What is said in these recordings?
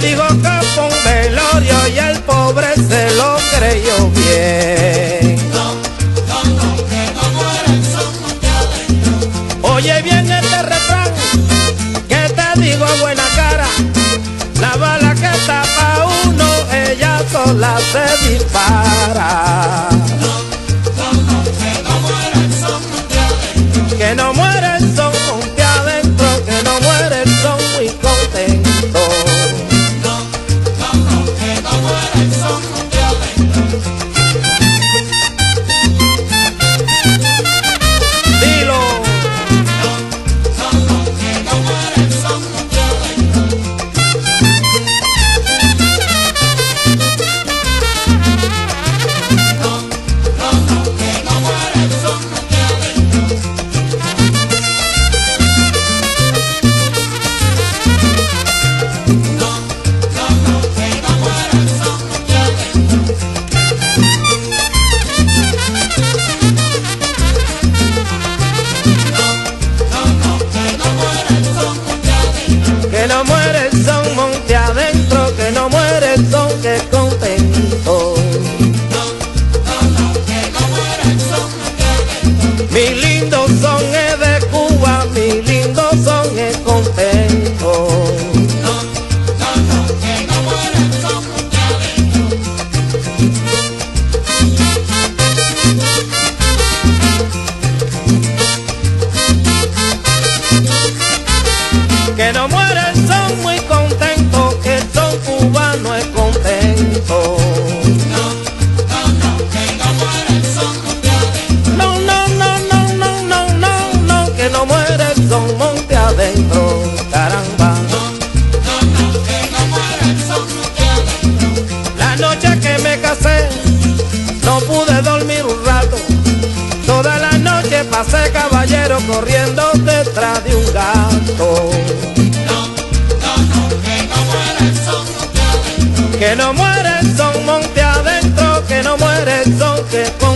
Dijo que fue un velorio y el pobre se lo creyó bien. Oye bien este refrán, que te digo buena cara. La bala que tapa uno, ella sola se dispara. Corriendo detrás de un gato. Que no muere el son monte adentro, que no muere el son que contento.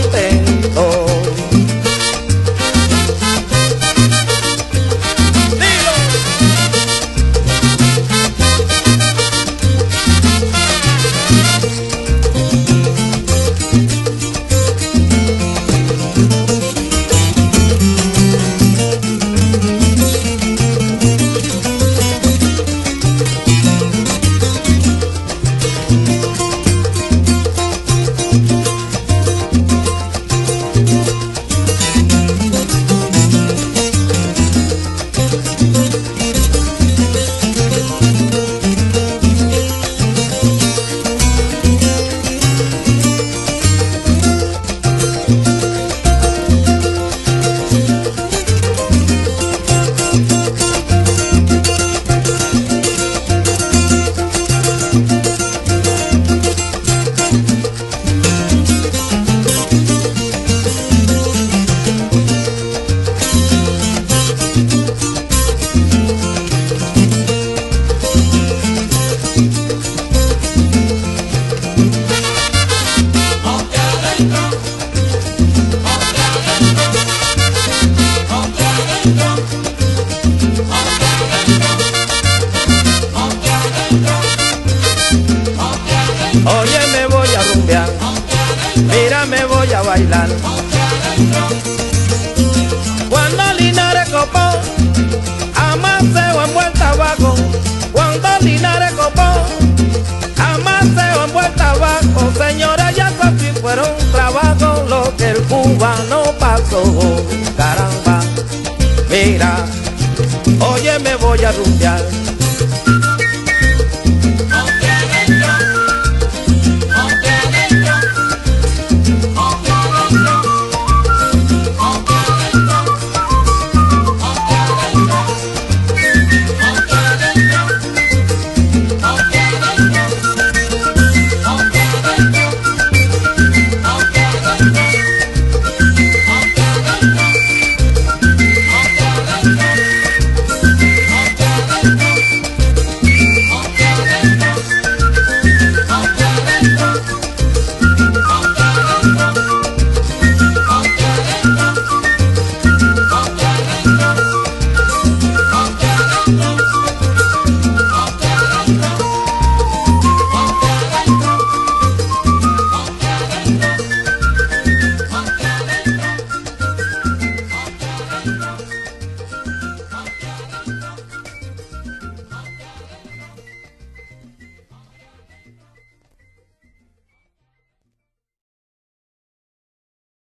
Oye, me voy a rumbear. Mira, me voy a bailar. Cubano pasó. Caramba, mira, oye, me voy a rumbear.